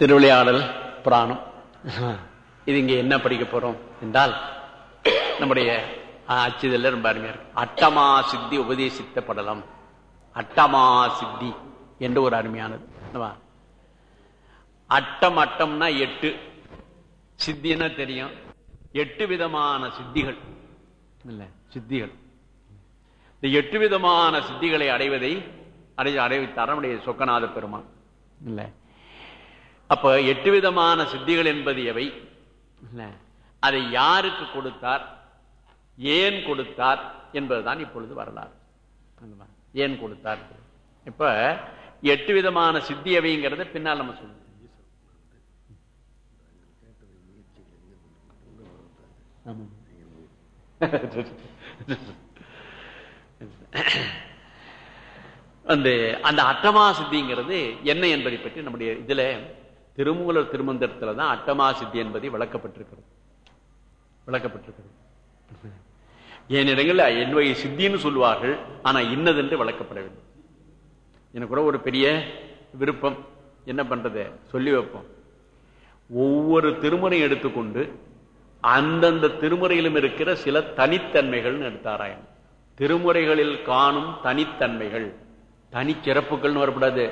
திருவிளையாடல் புராணம். இது இங்க என்ன படிக்க போறோம் என்றால் நம்முடைய அச்சுதல்ல ரொம்ப அருமையா இருக்கு. அட்டமா சித்தி உபதேசித்த படலம். அட்டமா சித்தி என்று ஒரு அருமையானது? அட்டம் அட்டம்னா எட்டு. சித்தின்னா தெரியும். எட்டு விதமான சித்திகள். இல்ல சித்திகள். இந்த எட்டு விதமான சித்திகளை அடைவதை அடை அடைவித்தார் நம்முடைய சொக்கநாத பெருமான். இல்ல. அப்ப எட்டு விதமான சித்திகள் என்பது எவை? அதை யாருக்கு கொடுத்தார்? ஏன் கொடுத்தார்? என்பதுதான் இப்பொழுது வரலாறு. ஏன் கொடுத்தார்? இப்ப எட்டு விதமான சித்தி எவைங்கிறத பின்னால் நம்ம சொல்லுவோம். அந்த அந்த அட்டமா சித்திங்கிறது என்ன என்பதை பற்றி நம்முடைய இதுல திருமூலர் திருமந்திரத்தில் தான் அட்டமா சித்தி என்பதை விளக்கப்பட்டிருக்கிறது. விளக்கப்பட்டிருக்கிறது. என் இடங்களில் என்னுடைய சித்தின்னு சொல்லுவார்கள் ஆனால் இன்னதென்று விளக்கப்படவில்லை. எனக்கு கூட ஒரு பெரிய விருப்பம். என்ன பண்றது? சொல்லி வைப்போம். ஒவ்வொரு திருமுறையும் எடுத்துக்கொண்டு அந்தந்த திருமுறையிலும் இருக்கிற சில தனித்தன்மைகள்னு எடுத்தாராயம் திருமுறைகளில் காணும் தனித்தன்மைகள் தனி சிறப்புகள்னு வரக்கூடாது.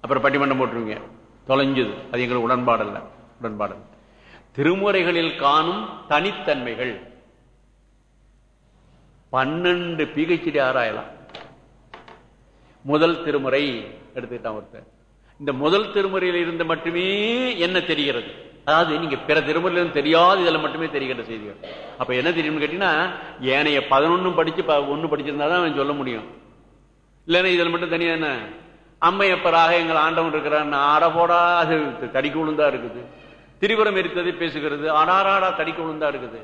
அப்புறம் பட்டிமன்றம் போட்டுருவீங்க. தொலைஞ்சது. அது எங்களுக்கு உடன்பாடல்ல. உடன்பாடு திருமுறைகளில் காணும் தனித்தன்மைகள். பன்னெண்டு பிஹெச்டி ஆராயலாம். முதல் திருமுறை எடுத்துக்கிட்டான் ஒருத்தர் இந்த முதல் திருமுறையில் இருந்து மட்டுமே என்ன தெரிகிறது? அதாவது நீங்க பிற திருமுறையிலும் தெரியாது இதுல மட்டுமே தெரிகிற செய்திகள். அப்ப என்ன தெரியும்னு கேட்டீங்கன்னா ஏனைய பதினொன்னும் படிச்சு ப- ஒண்ணு அவன் சொல்ல முடியும். இல்லைன்னா இதுல மட்டும் தனியா என்ன? அம்மையப்பராக எங்கள் ஆண்டவன் இருக்கிறான் ஆடபோடா அது தடிக்கு உளுந்தா இருக்குது. திரிபுரம் எரித்ததை பேசுகிறது. அடாராடா தடிக்கு உளுந்தா இருக்குது.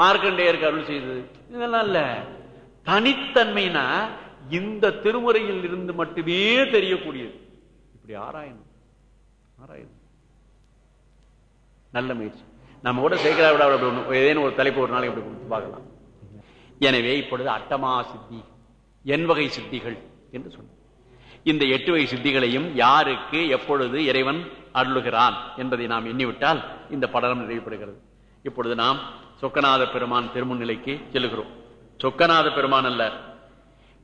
மார்க்கண்டேயருக்கு அருள் செய்தது. இதெல்லாம் இல்ல. தனித்தன்மைனா இந்த திருமுறையில் இருந்து மட்டுமே தெரியக்கூடியது. இப்படி ஆராயணும். ஆராயணும். நல்ல முயற்சி. நம்ம கூட சேர்க்கிறா விட அப்படி ஒண்ணு ஏதேனும் ஒரு தலைப்பு ஒரு நாளைக்கு அப்படி கொடுத்து பார்க்கலாம். எனவே இப்பொழுது அட்டமா சித்தி என் வகை சித்திகள் என்று சொன்ன இந்த எட்டு வகை சித்திகளையும் யாருக்கு எப்பொழுது இறைவன் அருளுகிறான் என்பதை நாம் எண்ணிவிட்டால் இந்த படலம் நிறைவுபடுகிறது. இப்பொழுது நாம் சொக்கநாத பெருமான் திருமுன்னிலைக்கு செல்லுகிறோம். சொக்கநாத பெருமான் அல்ல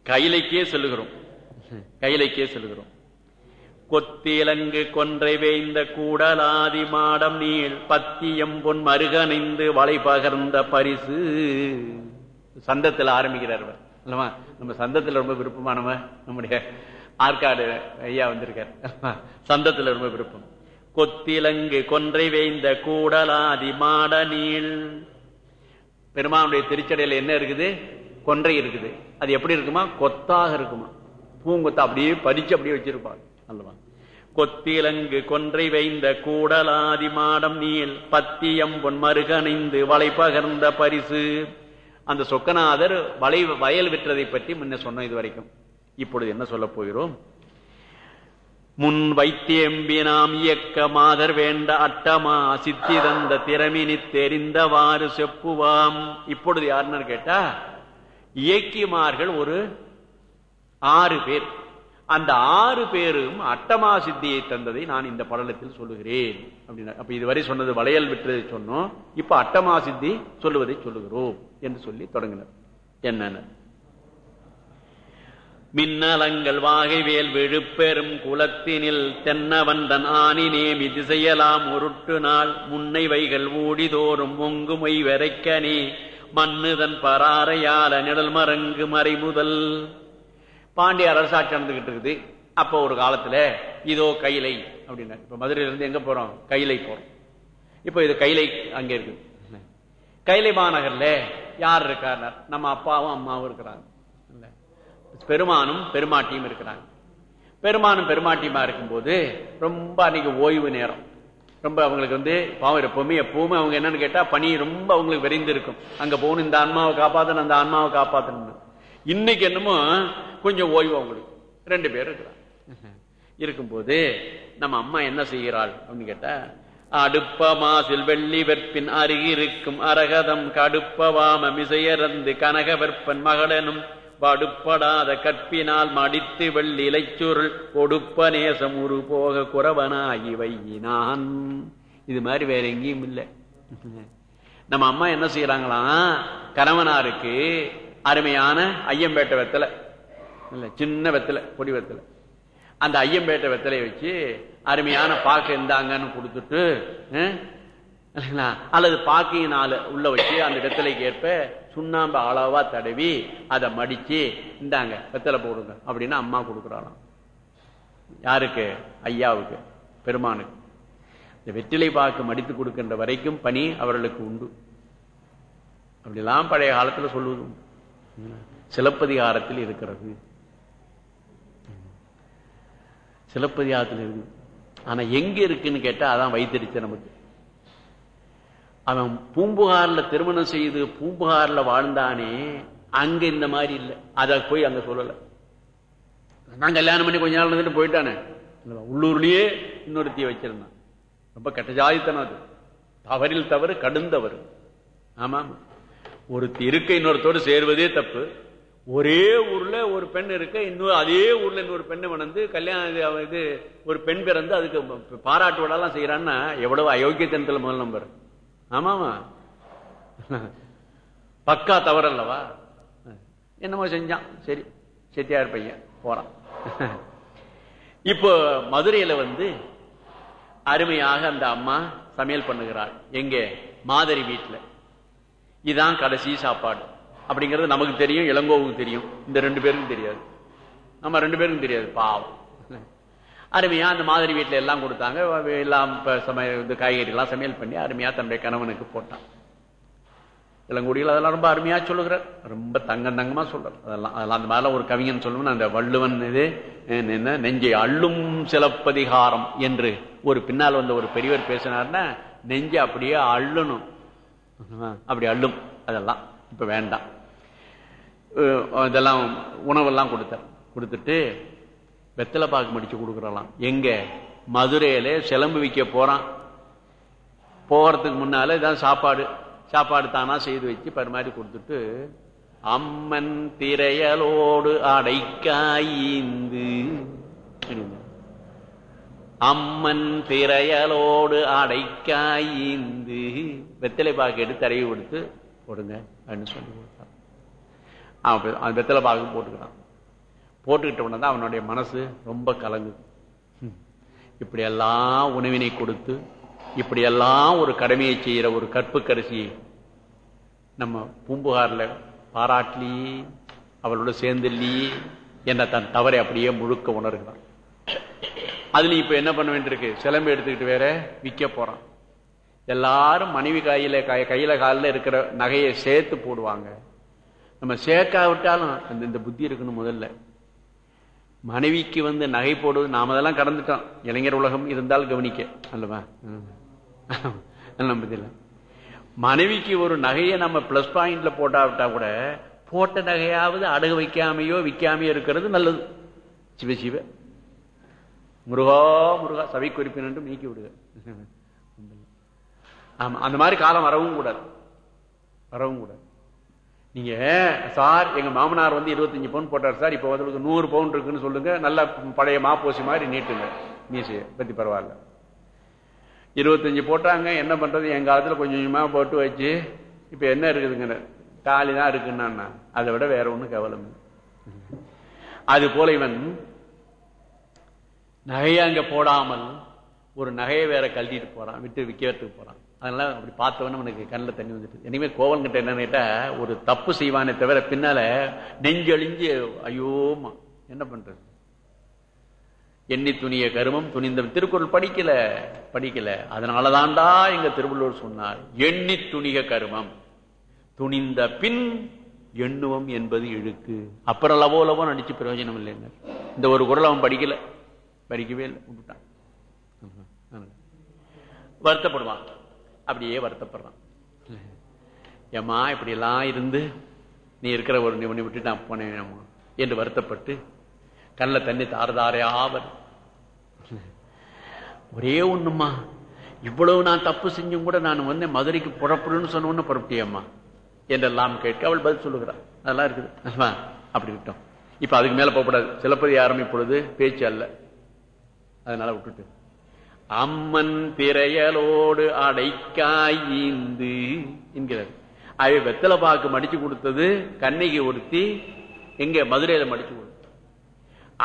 கைலைக்கே செல்லுகிறோம். கைலைக்கே செல்லுகிறோம். கொத்திலங்கு கொன்றை வேய்ந்த கூடலாதி மாடம் நீள் பத்தியம் பொன் மருகனைந்து வளை பகர்ந்த பரிசு. சந்தத்தில் ஆரம்பிக்கிறார் அவர் அல்லவா? நம்ம சந்தத்தில் ரொம்ப விருப்பமானவ நம்முடைய ஆற்காடு ஐயா வந்திருக்கார். சந்தத்துல ரொம்ப விருப்பம். கொத்திலங்கு கொன்றை வேய்ந்த கூடலாதி மாட நீள். பெருமானுடைய திருச்சடையில என்ன இருக்குது? கொன்றை இருக்குது. அது எப்படி இருக்குமா? கொத்தாக இருக்குமா? பூங்கொத்தா அப்படியே பறிச்சு அப்படியே வச்சிருப்பாங்க அல்லவா? கொத்திலங்கு கொன்றை வைந்த கூடலாதி மாடம் நீள். பத்தியம் பொன் மருகணிந்து வளை பகர்ந்த பரிசு. அந்த சொக்கநாதர் வளை வயல் விற்றதை பற்றி முன்ன சொன்னோம் இது வரைக்கும். இப்பொழுது என்ன சொல்ல போகிறோம்? முன் வைத்தியம்பி நாம் இயக்க மாதர் வேண்ட அட்டமா சித்தி தந்த திறமினி தெரிந்தவாறு செப்புவாம். இப்பொழுது யாருன்னு கேட்டா? இயக்கிமார்கள் ஒரு ஆறு பேர். அந்த ஆறு பேரும் அட்டமா சித்தியை தந்ததை நான் இந்த படலத்தில் சொல்லுகிறேன். அப்படின்னா அப்ப இதுவரை சொன்னது வளையல் விட்டதை சொன்னோம். இப்ப அட்டமா சித்தி சொல்லுவதை சொல்லுகிறோம் என்று சொல்லி தொடங்கினர். என்னென்ன? மின்னலங்கள் வாகைவேல் விழுப்பெரும் குலத்தினில் தென்னவந்தன் ஆணி நேமி திசையலாம் உருட்டு நாள் முன்னை வைகள் ஊடிதோறும் ஒங்குமை வெரைக்கனே மன்னுதன் பராரையால நிழல் மரங்கு மறைமுதல். பாண்டிய அரசாட்சி நடந்துகிட்டு இருக்குது அப்போ ஒரு காலத்துல இதோ கைலை அப்படின்னா இப்ப மதுரையிலிருந்து எங்க போறோம்? கைலை போறோம். இப்போ இது கைலை அங்கே இருக்கு கைலை மாநகர்ல யார் இருக்கார் நம்ம அப்பாவும் அம்மாவும் இருக்கிறாங்க. பெருமானும் பெருமாட்டியும் இருக்கிறாங்க. பெருமானும் பெருமாட்டியுமா இருக்கும்போது ரொம்ப அன்னைக்கு ஓய்வு நேரம். ரொம்ப அவங்களுக்கு வந்து பாவம் எப்பவுமே எப்பவுமே அவங்க என்னன்னு கேட்டா பணி ரொம்ப அவங்களுக்கு விரைந்து இருக்கும் அங்க போகணும் இந்த ஆன்மாவை காப்பாத்தணும் அந்த ஆன்மாவை காப்பாத்தணும் இன்னைக்கு என்னமோ கொஞ்சம் ஓய்வு அவங்களுக்கு. ரெண்டு பேர் இருக்கிறாங்க. இருக்கும்போது நம்ம அம்மா என்ன செய்கிறாள் அப்படின்னு கேட்டா அடுப்ப மாசில் வெள்ளி வெற்பின் அருகிருக்கும் அரகதம் கடுப்பவாம மிசையறந்து கனக வெற்பன் மகளனும் படுப்படாத கற்பினால் மடித்து வெள்ளிலை சுருள் கொடுப்ப நேசம் உரு போக குறவனாகி வையினான். இது மாதிரி வேற எங்கேயும் இல்லை. நம்ம அம்மா என்ன செய்யறாங்களாம் கணவனாருக்கு அருமையான ஐயம்பேட்டை வெத்தலை இல்ல சின்ன வெத்தலை பொடி வெத்தலை. அந்த ஐயம்பேட்டை வெத்தலையை வச்சு அருமையான பாக்கு இருந்தாங்கன்னு கொடுத்துட்டு இல்லைங்களா? அல்லது பாக்கையினால உள்ள வச்சு அந்த வெத்தலைக்கு ஏற்ப சுண்ணாம்பு அளவா தடவி அதை மடிச்சு இந்தாங்க வெத்தலை போடுங்க அப்படின்னு அம்மா கொடுக்குறாளாம். யாருக்கு? ஐயாவுக்கு பெருமானுக்கு. இந்த வெற்றிலை பாக்கு மடித்து கொடுக்கின்ற வரைக்கும் பணி அவர்களுக்கு உண்டு. அப்படிலாம் பழைய காலத்தில் சொல்லுவது சிலப்பதிகாரத்தில் இருக்கிறது. சிலப்பதிகாரத்தில் இருக்கு. ஆனா எங்க இருக்குன்னு கேட்டா அதான் வைத்திருச்சு நமக்கு. அவன் பூம்புகார்ல திருமணம் செய்து பூம்புகார்ல வாழ்ந்தானே அங்க இந்த மாதிரி இல்லை. அத போய் அங்க சொல்லல. நான் கல்யாணம் பண்ணி கொஞ்ச நாள் இருந்துட்டு போயிட்டானே. உள்ளூர்லயே இன்னொருத்திய வச்சிருந்தான். ரொம்ப கெட்ட ஜாதித்தனம் அது. தவறில் தவறு கடுந்தவறு ஆமாம். ஒரு இருக்க இன்னொருத்தோடு சேர்வதே தப்பு. ஒரே ஊர்ல ஒரு பெண் இருக்க இன்னொரு அதே ஊர்ல இன்னொரு பெண்ணை வளர்ந்து கல்யாணம் இது ஒரு பெண் பிறந்து அதுக்கு பாராட்டு விடலாம் செய்யறான்னா எவ்வளவு அயோக்கியத்தனத்துல முதல் நம்பர். ஆமாமா. பக்கா தவறல்லவா? என்னமோ செஞ்சான். சரி செட்டியார் பையன் போறான். இப்போ மதுரையில வந்து அருமையாக அந்த அம்மா சமையல் பண்ணுகிறாள். எங்க மாதிரி வீட்டுல இதுதான் கடைசி சாப்பாடு. அப்படிங்கிறது நமக்கு தெரியும் இளங்கோவுக்கு தெரியும். இந்த ரெண்டு பேருக்கும் தெரியாது. நம்ம ரெண்டு பேருக்கும் தெரியாது பாவம். அருமையா அந்த மாதிரி வீட்டுல எல்லாம் கொடுத்தாங்க. எல்லாம் இப்போ சமையல் இந்த காய்கறி எல்லாம் சமையல் பண்ணி அருமையா தன்னுடைய கணவனுக்கு போட்டான். இளங்குடியில் அதெல்லாம் ரொம்ப அருமையா சொல்லுகிறார் ரொம்ப தங்கம் தங்கமா சொல்றார். அதெல்லாம் அதெல்லாம் அந்த மாதிரிலாம் ஒரு கவிஞன் சொல்லுவேன். அந்த வள்ளுவன் இது என்ன நெஞ்சை அள்ளும் சிலப்பதிகாரம் என்று ஒரு பின்னால் வந்த ஒரு பெரியவர் பேசினார்னா நெஞ்சை அப்படியே அள்ளணும். அப்படி அள்ளும். அதெல்லாம் இப்ப வேண்டாம். இதெல்லாம் உணவெல்லாம் கொடுத்தார். கொடுத்துட்டு வெத்தலை பாக்கு மடிச்சு கொடுக்குறலாம். எங்க? மதுரையில சிலம்பு விற்க போறான். போகிறதுக்கு முன்னால இதான் சாப்பாடு. சாப்பாடு தானா செய்து வச்சு பரிமாறி கொடுத்துட்டு அம்மன் திரையலோடு அடைக்காய்ந்து அம்மன் திரையலோடு அடைக்காய்ந்து வெத்தலை பாக்கு எடுத்து தடவி கொடுத்து போடுங்க அப்படின்னு சொல்லி கொடுத்தான். அப்ப அந்த வெத்தலை பாக்கு போட்டுக்கிறான். போட்டுக்கிட்ட உடனே தான் அவனுடைய மனசு ரொம்ப கலங்குது. இப்படியெல்லாம் உணவினை கொடுத்து இப்படியெல்லாம் ஒரு கடமையை செய்யற ஒரு கற்புக்கரசியை நம்ம பூம்புகார்ல பாராட்டலி அவளோட சேர்ந்துல்லி என்ற தன் தவறை அப்படியே முழுக்க உணர்கிறான். அதுல இப்ப என்ன பண்ண வேண்டியிருக்கு? சிலம்பு எடுத்துக்கிட்டு வேற விற்க போறான். எல்லாரும் மனைவி கையில கையில காலில் இருக்கிற நகையை சேர்த்து போடுவாங்க. நம்ம சேர்க்காவிட்டாலும் அந்த இந்த புத்தி இருக்கணும் முதல்ல. மனைவிக்கு வந்து நகை போடுவது நாம அதெல்லாம் கடந்துட்டோம். இளைஞர் உலகம் இருந்தால் கவனிக்க. அல்லவா? ம். மனைவிக்கு ஒரு நகையை நம்ம பிளஸ் பாயிண்ட்ல போட்டாவிட்டா கூட போட்ட நகையாவது அடகு வைக்காமையோ விற்காமையோ இருக்கிறது நல்லது. சிவ சிவ. முருகா முருகா சபை குறிப்பினும் நீக்கி விடுக. ஆமா அந்த மாதிரி காலம் வரவும் கூடாது. வரவும் கூடாது. நீங்க சார் எங்க மாமனார் வந்து 25 பவுன் போட்டார் சார். இப்ப வந்து நூறு பவுன் இருக்குன்னு சொல்லுங்க. நல்ல பழைய மாப்போசி மாதிரி நீட்டுங்க. மீசைய பத்தி பரவாயில்ல. இருபத்தஞ்சு போட்டாங்க. என்ன பண்றது? எங்க காலத்துல கொஞ்சம் கொஞ்சமா போட்டு வச்சு இப்ப என்ன இருக்குதுங்க தாலி தான் இருக்குன்னா அதை விட வேற ஒன்றும் கவலம் அது போல இவன் நகையை அங்க போடாமல் ஒரு நகையை வேற கழட்டிட்டு போறான் விட்டு விற்கிறதுக்கு போறான். அதனால அப்படி பார்த்தவொன்னு அவனுக்கு கண்ணில் தண்ணி வந்துட்டு இனிமே கோவன் கிட்ட என்னன்னு கேட்டா ஒரு தப்பு செய்வானே தவிர பின்னால நெஞ்சழிஞ்சு ஐயோமா என்ன பண்றது? எண்ணி துணிய கருமம் துணிந்த திருக்குறள் படிக்கல படிக்கல. அதனாலதான்டா எங்க திருவள்ளுவர் சொன்னார் எண்ணி துணிக கருமம். துணிந்த பின் எண்ணுவம் என்பது இழுக்கு. அப்புறம் லவோ லவோ நடிச்சு பிரயோஜனம் இல்லைங்க இந்த ஒரு குரல் அவன் படிக்கல. படிக்கவே இல்லை விட்டுட்டான். ஆமா. வருத்தப்படுவான். அப்படியே வருத்தப்படுறான். ஏம்மா இப்படி எல்லாம் இருந்து நீ இருக்கிற ஒரு நிவனை விட்டு நான் போனேன் என்று வருத்தப்பட்டு கண்ணில் தண்ணி தாரதாரையாவர் ஒரே ஒண்ணுமா இவ்வளவு நான் தப்பு செஞ்சும் கூட நான் வந்து மதுரைக்கு புறப்படுன்னு சொன்ன உடனே புறப்பட்டியம்மா என்றெல்லாம் கேட்க அவள் பதில் சொல்லுகிறாள் அதெல்லாம் இருக்குது? அப்படி விட்டோம். இப்ப அதுக்கு மேல போகக்கூடாது. சிலப்பதிகாரம் இப்பொழுது பேச்சு அல்ல. அதனால விட்டுட்டு அம்மன் திரையலோடு அடைக்காய்ந்து என்கிறார். அவை வெத்தலை பாக்கு மடிச்சு கொடுத்தது கண்ணகி ஒருத்தி எங்க மதுரையில மடிச்சு கொடுத்து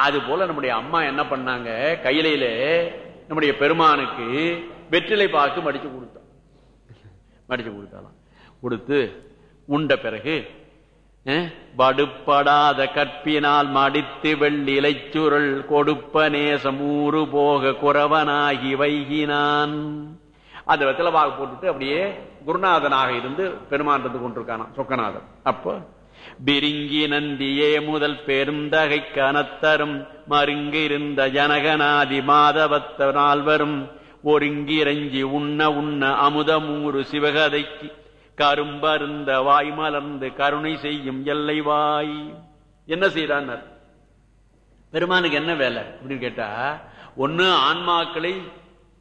அது போல நம்முடைய அம்மா என்ன பண்ணாங்க கையிலையில நம்முடைய பெருமானுக்கு வெற்றிலை பாக்கு மடிச்சு கொடுத்தோம் மடிச்சு கொடுத்தாலாம் கொடுத்து உண்ட பிறகு படுப்படாத கற்பினால் மடித்து வெள்ளிலை சுருள் கொடுப்ப நேசமூறு போக குறவனாகி வைகினான் அந்த வெத்தலை பாகு போட்டுட்டு அப்படியே குருநாதனாக இருந்து பெருமான் இருந்து சொக்கநாதன் அப்போ பிரிங்கி நந்தியே முதல் பெருந்தகை கனத்தரும் மருங்கி இருந்த ஜனகநாதி மாதவத்த நால்வரும் ஒருங்கிரஞ்சி உண்ண உண்ண அமுதமூறு சிவகதைக்கு கரும்பருந்த வாய் மலர்ந்து கருணை செய்யும் எல்லை வாய் என்ன செய்யறான் பெருமானுக்கு என்ன வேலை அப்படின்னு கேட்டா ஒண்ணு ஆன்மாக்களை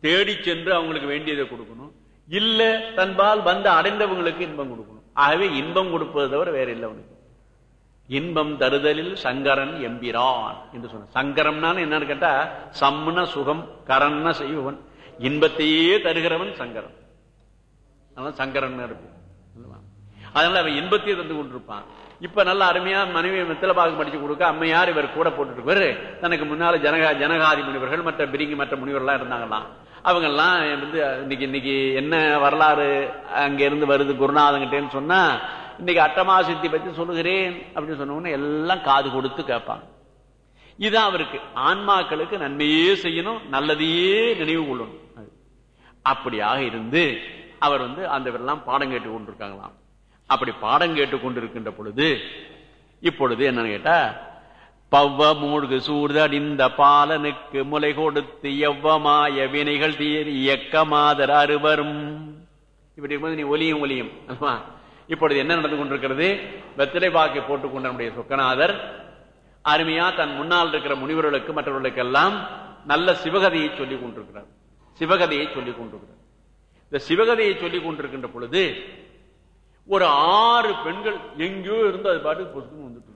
தேடி சென்று அவங்களுக்கு வேண்டியதை கொடுக்கணும். இல்ல தன்பால் வந்து அடைந்தவங்களுக்கு இன்பம் கொடுக்கணும். ஆகவே இன்பம் கொடுப்பது தவிர வேற இல்லை அவனுக்கு. இன்பம் தருதலில் சங்கரன் எம்பிரான் என்று சொன்ன சங்கரம்னாலும் என்னன்னு கேட்டா சம்ன சுகம் கரண்ண செய்வன் இன்பத்தையே தருகிறவன் சங்கரன். அதனால சங்கரன் இருக்கும். அதனால அவன் இன்பத்தையே தந்து கொண்டிருப்பான். இப்ப நல்ல அருமையா மனைவி மித்தில பாகம் படிச்சு கொடுக்க அம்மையார் இவர் கூட போட்டுட்டு இருப்பாரு தனக்கு முன்னால ஜனகா ஜனகாதி முனிவர்கள் மற்ற பிரிங்கி மற்ற முனிவர்கள்லாம் இருந்தாங்களாம். அவங்க எல்லாம் வந்து இன்னைக்கு இன்னைக்கு என்ன வரலாறு அங்க இருந்து வருது குருநாதங்கிட்டேன்னு சொன்னா இன்னைக்கு அட்டமா சித்தி பத்தி சொல்லுகிறேன் அப்படின்னு சொன்ன உடனே எல்லாம் காது கொடுத்து கேட்பாங்க. இதுதான் அவருக்கு. ஆன்மாக்களுக்கு நன்மையே செய்யணும் நல்லதையே நினைவு கொள்ளணும். அது. அப்படியாக இருந்து அவர் வந்து அந்த பேரெல்லாம் பாடம் கேட்டு கொண்டிருக்காங்களாம். அப்படி பாடம் கேட்டு கொண்டிருக்கின்ற பொழுது இப்பொழுது என்னன்னு கேட்டா பவ்வ மூழ்கு சூர்தடிந்த பாலனுக்கு முலை கொடுத்து எவ்வமாய வினைகள் தீர் இயக்கமாதர் அறுவரும் இப்படி இருக்கும்போது நீ ஒலியும் ஒலியும் ஆமா. இப்பொழுது என்ன நடந்து கொண்டிருக்கிறது? வெத்திலை பாக்கை போட்டுக் நம்முடைய சொக்கநாதர் அருமையா தன் முன்னால் இருக்கிற முனிவர்களுக்கு மற்றவர்களுக்கெல்லாம் நல்ல சிவகதையை சொல்லிக் கொண்டிருக்கிறார். சிவகதையை சொல்லிக் கொண்டிருக்கிறார். இந்த சிவகதையை சொல்லிக் கொண்டிருக்கின்ற பொழுது ஒரு ஆறு பெண்கள் எங்கேயோ இருந்து அது பாட்டு பொசுக்குன்னு வந்துட்டு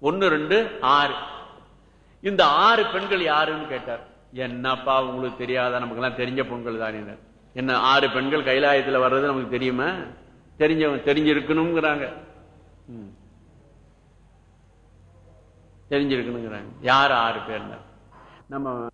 ஒன்று ஒன்னு ரெண்டு ஆறு. இந்த ஆறு பெண்கள் யாருன்னு கேட்டார். என்னப்பா உங்களுக்கு தெரியாதா? நமக்கு எல்லாம் தெரிஞ்ச பொண்கள் தானே என்ன ஆறு பெண்கள் கைலாயத்தில் வர்றது நமக்கு தெரியுமா? தெரிஞ்ச தெரிஞ்சிருக்கணுங்கிறாங்க. ம். தெரிஞ்சிருக்கணுங்கிறாங்க. யார் ஆறு பேர் நம்ம